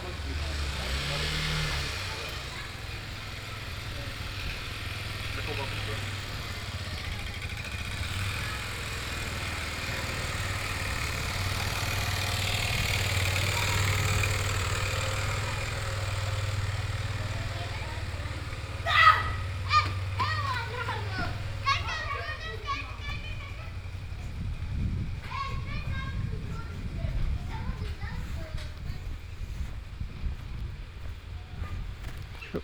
Thank you. Sure.